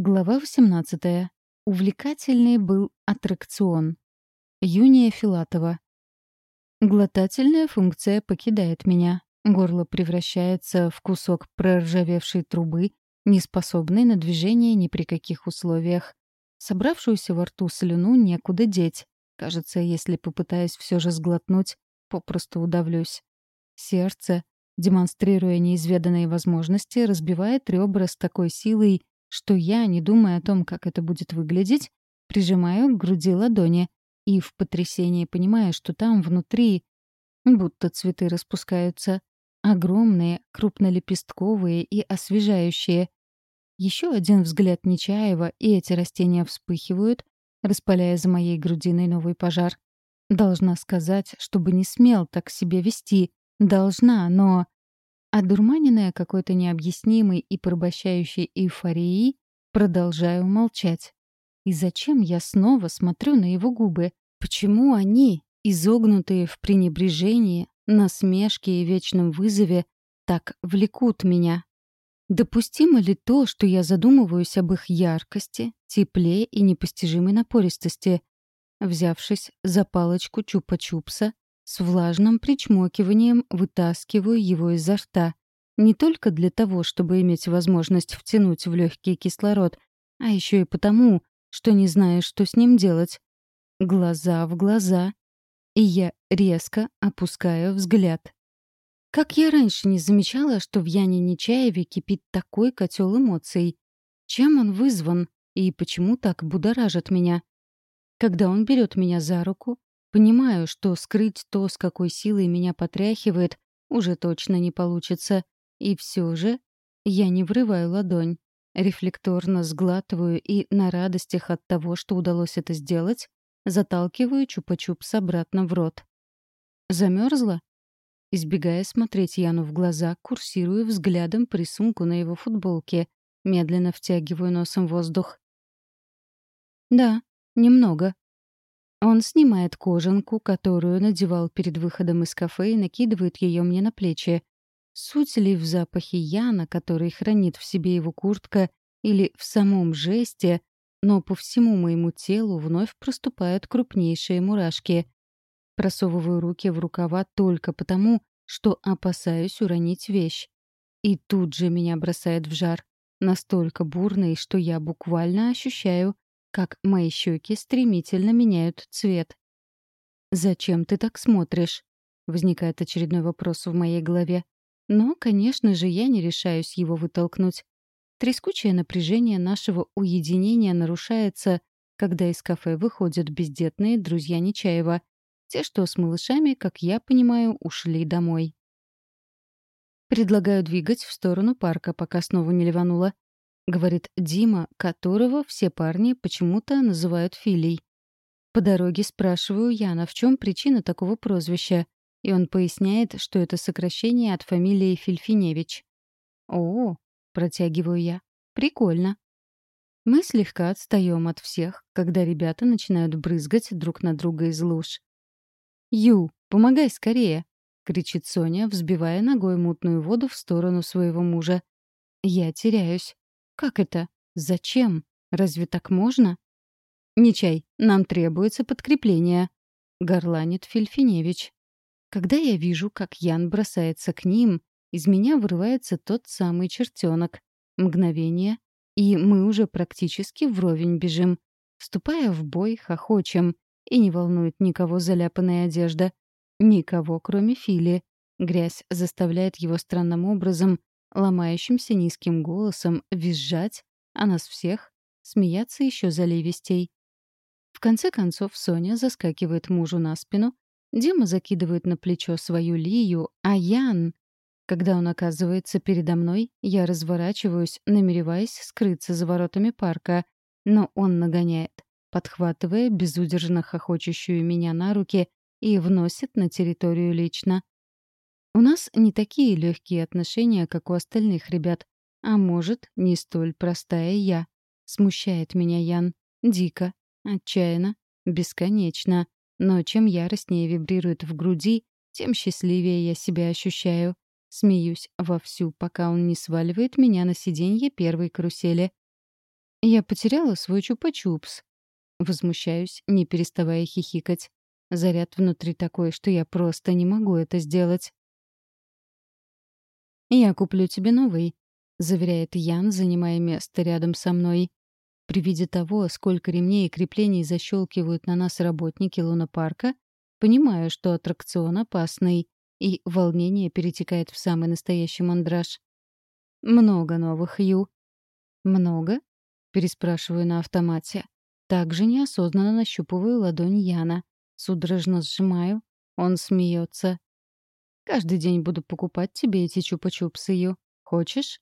Глава 18. Увлекательный был аттракцион. Юния Филатова. Глотательная функция покидает меня. Горло превращается в кусок проржавевшей трубы, неспособной на движение ни при каких условиях. Собравшуюся во рту слюну некуда деть. Кажется, если попытаюсь все же сглотнуть, попросту удавлюсь. Сердце, демонстрируя неизведанные возможности, разбивает ребра с такой силой, что я, не думая о том, как это будет выглядеть, прижимаю к груди ладони и в потрясении понимаю, что там внутри будто цветы распускаются. Огромные, крупнолепестковые и освежающие. Еще один взгляд Нечаева, и эти растения вспыхивают, распаляя за моей грудиной новый пожар. Должна сказать, чтобы не смел так себя вести. Должна, но... Одурманенная какой-то необъяснимой и порабощающей эйфорией, продолжаю молчать. И зачем я снова смотрю на его губы? Почему они, изогнутые в пренебрежении, насмешке и вечном вызове, так влекут меня? Допустимо ли то, что я задумываюсь об их яркости, тепле и непостижимой напористости? Взявшись за палочку чупа-чупса, с влажным причмокиванием вытаскиваю его изо рта. Не только для того, чтобы иметь возможность втянуть в легкий кислород, а еще и потому, что не знаю, что с ним делать. Глаза в глаза. И я резко опускаю взгляд. Как я раньше не замечала, что в Яне Нечаеве кипит такой котел эмоций. Чем он вызван и почему так будоражит меня? Когда он берет меня за руку, Понимаю, что скрыть то, с какой силой меня потряхивает, уже точно не получится. И все же я не врываю ладонь. Рефлекторно сглатываю и на радостях от того, что удалось это сделать, заталкиваю чупа-чупс обратно в рот. Замерзла? Избегая смотреть Яну в глаза, курсирую взглядом по рисунку на его футболке, медленно втягиваю носом воздух. «Да, немного», он снимает кожанку, которую надевал перед выходом из кафе, и накидывает ее мне на плечи. Суть ли в запахе Яна, который хранит в себе его куртка, или в самом жесте, но по всему моему телу вновь проступают крупнейшие мурашки. Просовываю руки в рукава только потому, что опасаюсь уронить вещь. И тут же меня бросает в жар, настолько бурный, что я буквально ощущаю, как мои щеки стремительно меняют цвет. «Зачем ты так смотришь?» — возникает очередной вопрос в моей голове. Но, конечно же, я не решаюсь его вытолкнуть. Трескучее напряжение нашего уединения нарушается, когда из кафе выходят бездетные друзья Нечаева, те, что с малышами, как я понимаю, ушли домой. Предлагаю двигать в сторону парка, пока снова не ливануло говорит Дима, которого все парни почему-то называют Филей. По дороге спрашиваю Яна, в чем причина такого прозвища, и он поясняет, что это сокращение от фамилии Фильфиневич. «О, — протягиваю я, — прикольно». Мы слегка отстаем от всех, когда ребята начинают брызгать друг на друга из луж. «Ю, помогай скорее!» — кричит Соня, взбивая ногой мутную воду в сторону своего мужа. Я теряюсь. «Как это? Зачем? Разве так можно?» «Нечай, нам требуется подкрепление», — горланит Фельфиневич. Когда я вижу, как Ян бросается к ним, из меня вырывается тот самый чертенок. Мгновение, и мы уже практически вровень бежим. Вступая в бой, хохочем, и не волнует никого заляпанная одежда. Никого, кроме Фили. Грязь заставляет его странным образом ломающимся низким голосом визжать, а нас всех смеяться еще заливистей. В конце концов Соня заскакивает мужу на спину, Дима закидывает на плечо свою Лию, а Ян... Когда он оказывается передо мной, я разворачиваюсь, намереваясь скрыться за воротами парка, но он нагоняет, подхватывая безудержно хохочущую меня на руки и вносит на территорию лично. У нас не такие легкие отношения, как у остальных ребят. А может, не столь простая я. Смущает меня Ян. Дико, отчаянно, бесконечно. Но чем яростнее вибрирует в груди, тем счастливее я себя ощущаю. Смеюсь вовсю, пока он не сваливает меня на сиденье первой карусели. Я потеряла свой чупа-чупс. Возмущаюсь, не переставая хихикать. Заряд внутри такой, что я просто не могу это сделать. «Я куплю тебе новый», — заверяет Ян, занимая место рядом со мной. При виде того, сколько ремней и креплений защелкивают на нас работники лунопарка, понимаю, что аттракцион опасный, и волнение перетекает в самый настоящий мандраж. «Много новых, Ю». «Много?» — переспрашиваю на автомате. Также неосознанно нащупываю ладонь Яна. Судорожно сжимаю. Он смеется. «Каждый день буду покупать тебе эти чупа-чупсы, Ю. Хочешь?»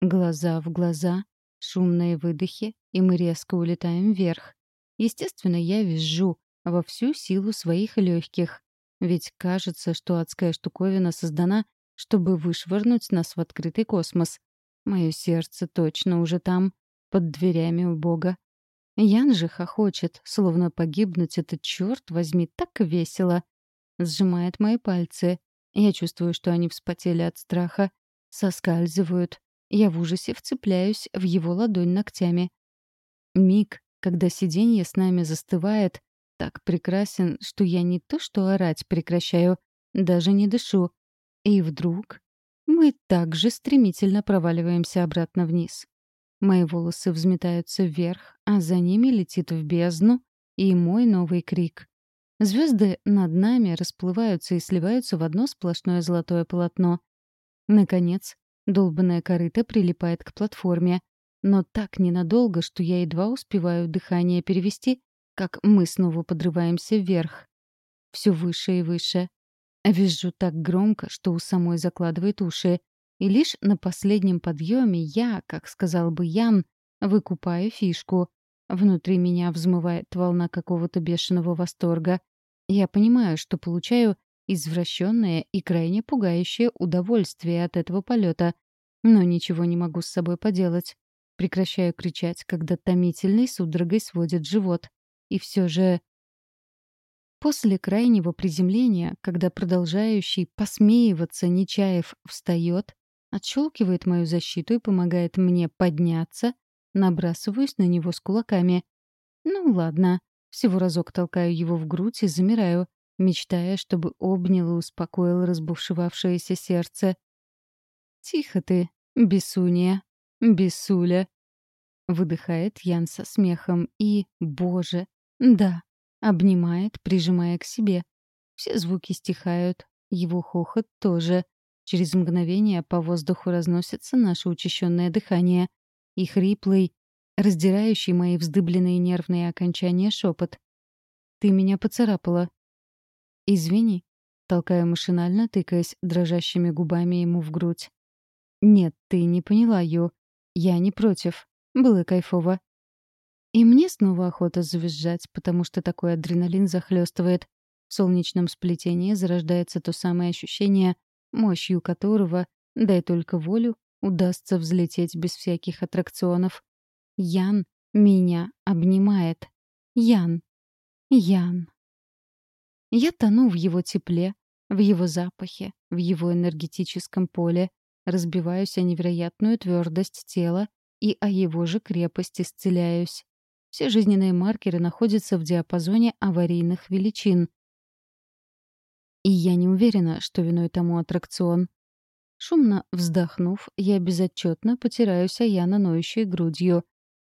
Глаза в глаза, шумные выдохи, и мы резко улетаем вверх. Естественно, я визжу во всю силу своих легких. Ведь кажется, что адская штуковина создана, чтобы вышвырнуть нас в открытый космос. Мое сердце точно уже там, под дверями у Бога. Ян же хохочет, словно погибнуть это, черт возьми, так весело. Сжимает мои пальцы. Я чувствую, что они вспотели от страха. Соскальзывают. Я в ужасе вцепляюсь в его ладонь ногтями. Миг, когда сиденье с нами застывает, так прекрасен, что я не то что орать прекращаю, даже не дышу. И вдруг мы также стремительно проваливаемся обратно вниз. Мои волосы взметаются вверх, а за ними летит в бездну и мой новый крик. Звезды над нами расплываются и сливаются в одно сплошное золотое полотно. Наконец, долбанная корыта прилипает к платформе, но так ненадолго, что я едва успеваю дыхание перевести, как мы снова подрываемся вверх. Все выше и выше. Визжу так громко, что у самой закладывает уши. И лишь на последнем подъеме я, как сказал бы Ян, выкупаю фишку. Внутри меня взмывает волна какого-то бешеного восторга. Я понимаю, что получаю извращенное и крайне пугающее удовольствие от этого полета, но ничего не могу с собой поделать. Прекращаю кричать, когда томительный судорогой сводит живот. И все же... После крайнего приземления, когда продолжающий посмеиваться Нечаев встает, отщелкивает мою защиту и помогает мне подняться, набрасываюсь на него с кулаками. Ну ладно, всего разок толкаю его в грудь и замираю, мечтая, чтобы обнял и успокоил разбушевавшееся сердце. «Тихо ты, бесуния, бесуля!» Выдыхает Ян со смехом и, боже, да, обнимает, прижимая к себе. Все звуки стихают, его хохот тоже. Через мгновение по воздуху разносится наше учащенное дыхание и хриплый, раздирающий мои вздыбленные нервные окончания шепот. «Ты меня поцарапала». «Извини», — толкая машинально, тыкаясь дрожащими губами ему в грудь. «Нет, ты не поняла, Ю. Я не против. Было кайфово. И мне снова охота завизжать, потому что такой адреналин захлестывает. В солнечном сплетении зарождается то самое ощущение, мощью которого, дай только волю, удастся взлететь без всяких аттракционов. Ян меня обнимает. Ян. Ян. Я тону в его тепле, в его запахе, в его энергетическом поле, разбиваюсь о невероятную твердость тела и о его же крепость исцеляюсь. Все жизненные маркеры находятся в диапазоне аварийных величин. И я не уверена, что виной тому аттракцион. Шумно вздохнув, я безотчетно потираюсь о Яна ноющей грудью.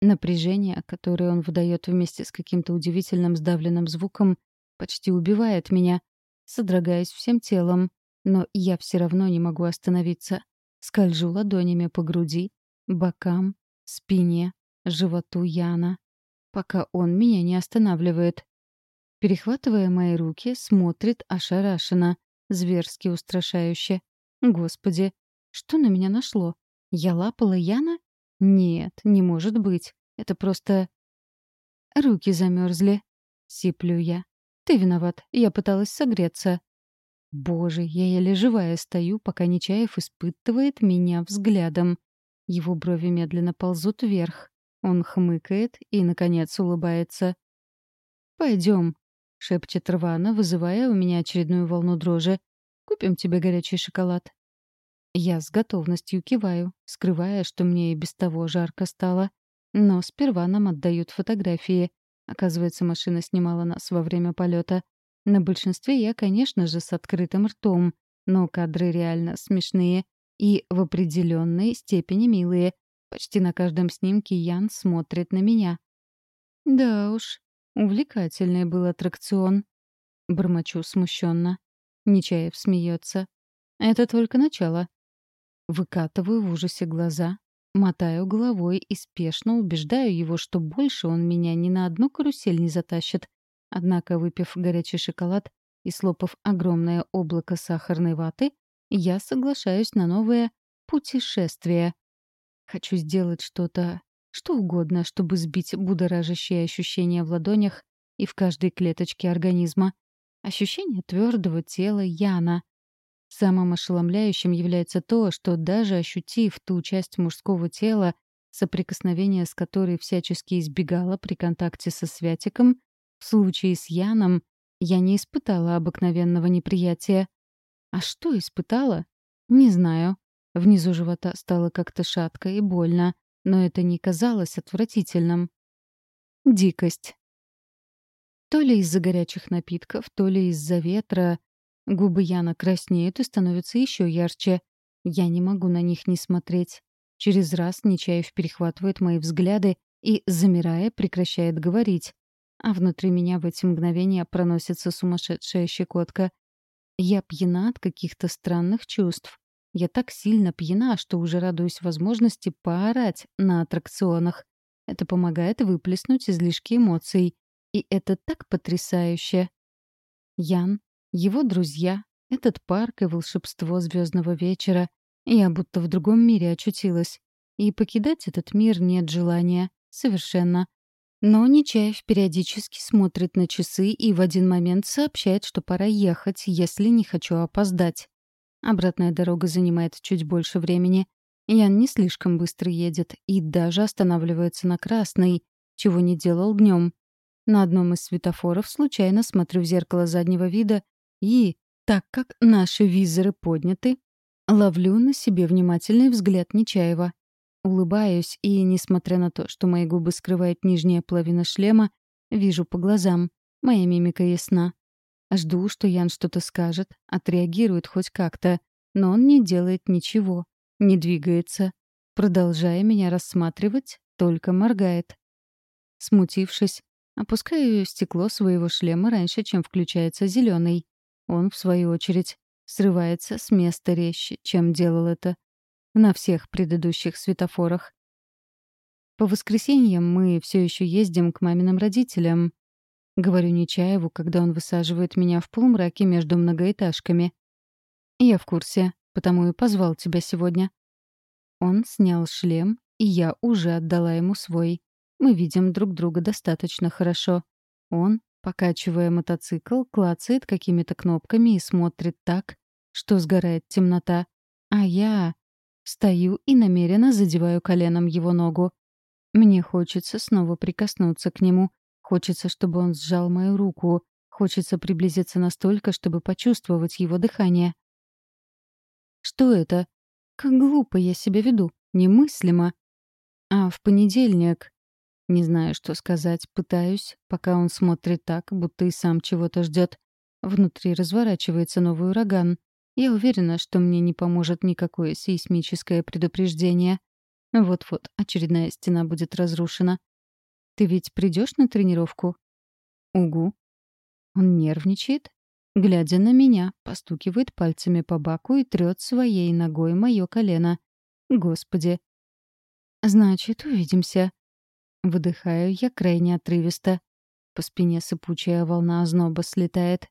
Напряжение, которое он выдает вместе с каким-то удивительным сдавленным звуком, почти убивает меня. Содрогаясь всем телом, но я все равно не могу остановиться. Скольжу ладонями по груди, бокам, спине, животу Яна пока он меня не останавливает. Перехватывая мои руки, смотрит ошарашенно, зверски устрашающе. Господи, что на меня нашло? Я лапала Яна? Нет, не может быть. Это просто... Руки замерзли. Сиплю я. Ты виноват, я пыталась согреться. Боже, я еле живая стою, пока Нечаев испытывает меня взглядом. Его брови медленно ползут вверх. Он хмыкает и, наконец, улыбается. «Пойдем», — шепчет рвано, вызывая у меня очередную волну дрожи. «Купим тебе горячий шоколад». Я с готовностью киваю, скрывая, что мне и без того жарко стало. Но сперва нам отдают фотографии. Оказывается, машина снимала нас во время полета. На большинстве я, конечно же, с открытым ртом, но кадры реально смешные и в определенной степени милые. Почти на каждом снимке Ян смотрит на меня. Да уж, увлекательный был аттракцион. Бормочу смущенно. Нечаев смеется. Это только начало. Выкатываю в ужасе глаза, мотаю головой и спешно убеждаю его, что больше он меня ни на одну карусель не затащит. Однако, выпив горячий шоколад и слопав огромное облако сахарной ваты, я соглашаюсь на новое путешествие. Хочу сделать что-то, что угодно, чтобы сбить будоражащие ощущения в ладонях и в каждой клеточке организма. Ощущение твердого тела Яна. Самым ошеломляющим является то, что даже ощутив ту часть мужского тела, соприкосновение с которой всячески избегала при контакте со Святиком, в случае с Яном я не испытала обыкновенного неприятия. А что испытала? Не знаю. Внизу живота стало как-то шатко и больно, но это не казалось отвратительным. Дикость. То ли из-за горячих напитков, то ли из-за ветра. Губы Яна краснеют и становятся еще ярче. Я не могу на них не смотреть. Через раз Нечаев перехватывает мои взгляды и, замирая, прекращает говорить. А внутри меня в эти мгновения проносится сумасшедшая щекотка. Я пьяна от каких-то странных чувств. Я так сильно пьяна, что уже радуюсь возможности поорать на аттракционах. Это помогает выплеснуть излишки эмоций. И это так потрясающе. Ян, его друзья, этот парк и волшебство звездного вечера. Я будто в другом мире очутилась. И покидать этот мир нет желания. Совершенно. Но Нечаев периодически смотрит на часы и в один момент сообщает, что пора ехать, если не хочу опоздать. Обратная дорога занимает чуть больше времени. Ян не слишком быстро едет и даже останавливается на красной, чего не делал днем. На одном из светофоров случайно смотрю в зеркало заднего вида и, так как наши визоры подняты, ловлю на себе внимательный взгляд Нечаева. Улыбаюсь, и, несмотря на то, что мои губы скрывают нижняя половина шлема, вижу по глазам. Моя мимика ясна. Жду, что Ян что-то скажет, отреагирует хоть как-то, но он не делает ничего, не двигается. Продолжая меня рассматривать, только моргает. Смутившись, опускаю стекло своего шлема раньше, чем включается зеленый. Он, в свою очередь, срывается с места резче, чем делал это на всех предыдущих светофорах. По воскресеньям мы все еще ездим к маминым родителям. Говорю Нечаеву, когда он высаживает меня в полумраке между многоэтажками. Я в курсе, потому и позвал тебя сегодня. Он снял шлем, и я уже отдала ему свой. Мы видим друг друга достаточно хорошо. Он, покачивая мотоцикл, клацает какими-то кнопками и смотрит так, что сгорает темнота. А я... Стою и намеренно задеваю коленом его ногу. Мне хочется снова прикоснуться к нему. Хочется, чтобы он сжал мою руку. Хочется приблизиться настолько, чтобы почувствовать его дыхание. Что это? Как глупо я себя веду. Немыслимо. А в понедельник... Не знаю, что сказать. Пытаюсь, пока он смотрит так, будто и сам чего-то ждет. Внутри разворачивается новый ураган. Я уверена, что мне не поможет никакое сейсмическое предупреждение. Вот-вот, очередная стена будет разрушена. Ты ведь придешь на тренировку? Угу. Он нервничает, глядя на меня, постукивает пальцами по баку и трёт своей ногой моё колено. Господи. Значит, увидимся. Выдыхаю я крайне отрывисто. По спине сыпучая волна озноба слетает.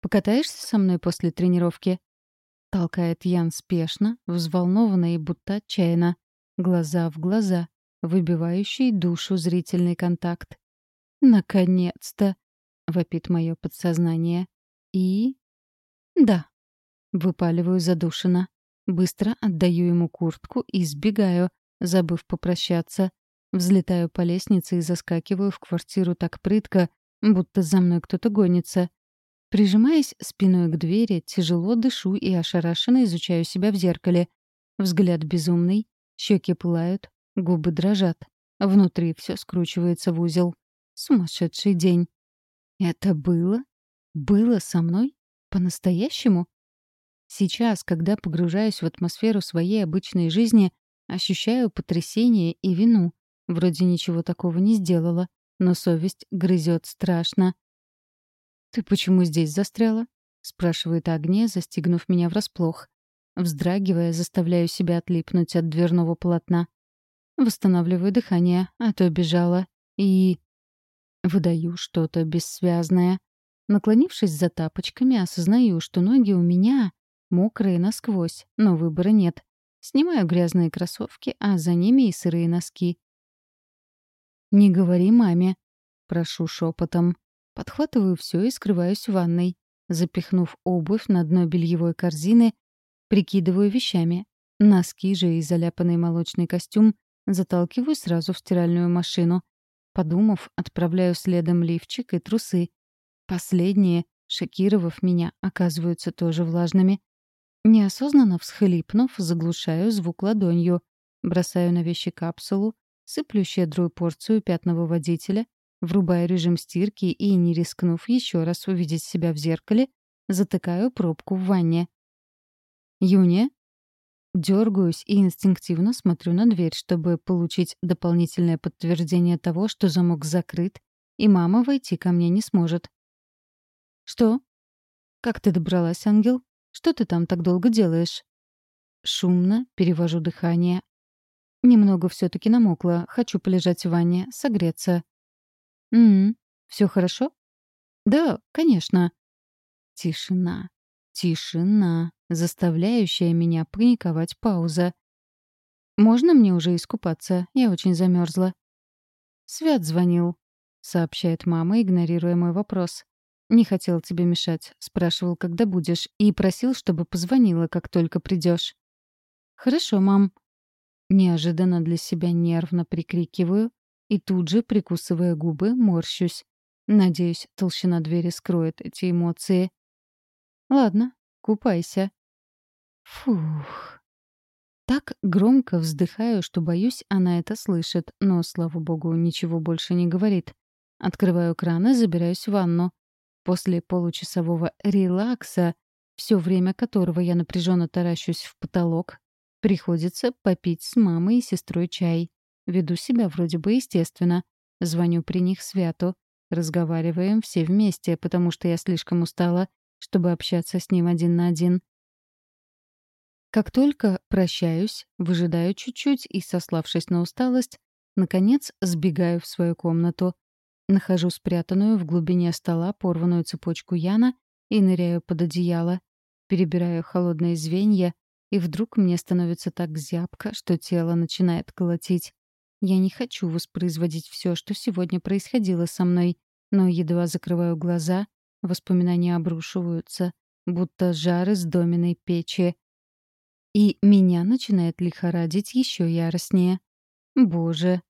Покатаешься со мной после тренировки?» Толкает Ян спешно, взволнованно и будто отчаянно. Глаза в глаза, выбивающий душу зрительный контакт. «Наконец-то!» — вопит мое подсознание. И... «Да». Выпаливаю задушенно. Быстро отдаю ему куртку и сбегаю, забыв попрощаться. Взлетаю по лестнице и заскакиваю в квартиру так прытко, будто за мной кто-то гонится. Прижимаясь спиной к двери, тяжело дышу и ошарашенно изучаю себя в зеркале. Взгляд безумный, щеки пылают, губы дрожат. Внутри все скручивается в узел. Сумасшедший день. Это было? Было со мной? По-настоящему? Сейчас, когда погружаюсь в атмосферу своей обычной жизни, ощущаю потрясение и вину. Вроде ничего такого не сделала, но совесть грызет страшно. «Ты почему здесь застряла?» — спрашивает Агния, застигнув меня врасплох. Вздрагивая, заставляю себя отлипнуть от дверного полотна. Восстанавливаю дыхание, а то бежала. И... Выдаю что-то бессвязное. Наклонившись за тапочками, осознаю, что ноги у меня мокрые насквозь, но выбора нет. Снимаю грязные кроссовки, а за ними и сырые носки. «Не говори маме», — прошу шепотом. Подхватываю все и скрываюсь в ванной. Запихнув обувь на дно бельевой корзины, прикидываю вещами. Носки же и заляпанный молочный костюм заталкиваю сразу в стиральную машину. Подумав, отправляю следом лифчик и трусы. Последние, шокировав меня, оказываются тоже влажными. Неосознанно всхлипнув, заглушаю звук ладонью, бросаю на вещи капсулу, сыплю щедрую порцию пятного водителя, врубаю режим стирки и, не рискнув еще раз увидеть себя в зеркале, затыкаю пробку в ванне. «Юния?» Дергаюсь и инстинктивно смотрю на дверь, чтобы получить дополнительное подтверждение того, что замок закрыт, и мама войти ко мне не сможет. «Что?» «Как ты добралась, ангел? Что ты там так долго делаешь?» Шумно перевожу дыхание. Немного все таки намокла. Хочу полежать в ванне, согреться. «М-м, все хорошо?» «Да, конечно». Тишина. Тишина, заставляющая меня паниковать пауза. «Можно мне уже искупаться? Я очень замерзла. «Свят звонил», — сообщает мама, игнорируя мой вопрос. «Не хотел тебе мешать. Спрашивал, когда будешь, и просил, чтобы позвонила, как только придешь. «Хорошо, мам». Неожиданно для себя нервно прикрикиваю и тут же, прикусывая губы, морщусь. Надеюсь, толщина двери скроет эти эмоции. Ладно, купайся. Фух. Так громко вздыхаю, что боюсь, она это слышит, но, слава богу, ничего больше не говорит. Открываю кран и забираюсь в ванну. После получасового релакса, все время которого я напряженно таращусь в потолок, приходится попить с мамой и сестрой чай. Веду себя вроде бы естественно. Звоню при них Святу. Разговариваем все вместе, потому что я слишком устала чтобы общаться с ним один на один. Как только прощаюсь, выжидаю чуть-чуть и, сославшись на усталость, наконец сбегаю в свою комнату. Нахожу спрятанную в глубине стола порванную цепочку Яна и ныряю под одеяло. Перебираю холодные звенья, и вдруг мне становится так зябко, что тело начинает колотить. Я не хочу воспроизводить все, что сегодня происходило со мной, но едва закрываю глаза, Воспоминания обрушиваются, будто жар из доменной печи. И меня начинает лихорадить еще яростнее. Боже,